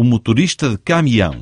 o motorista de caminhão.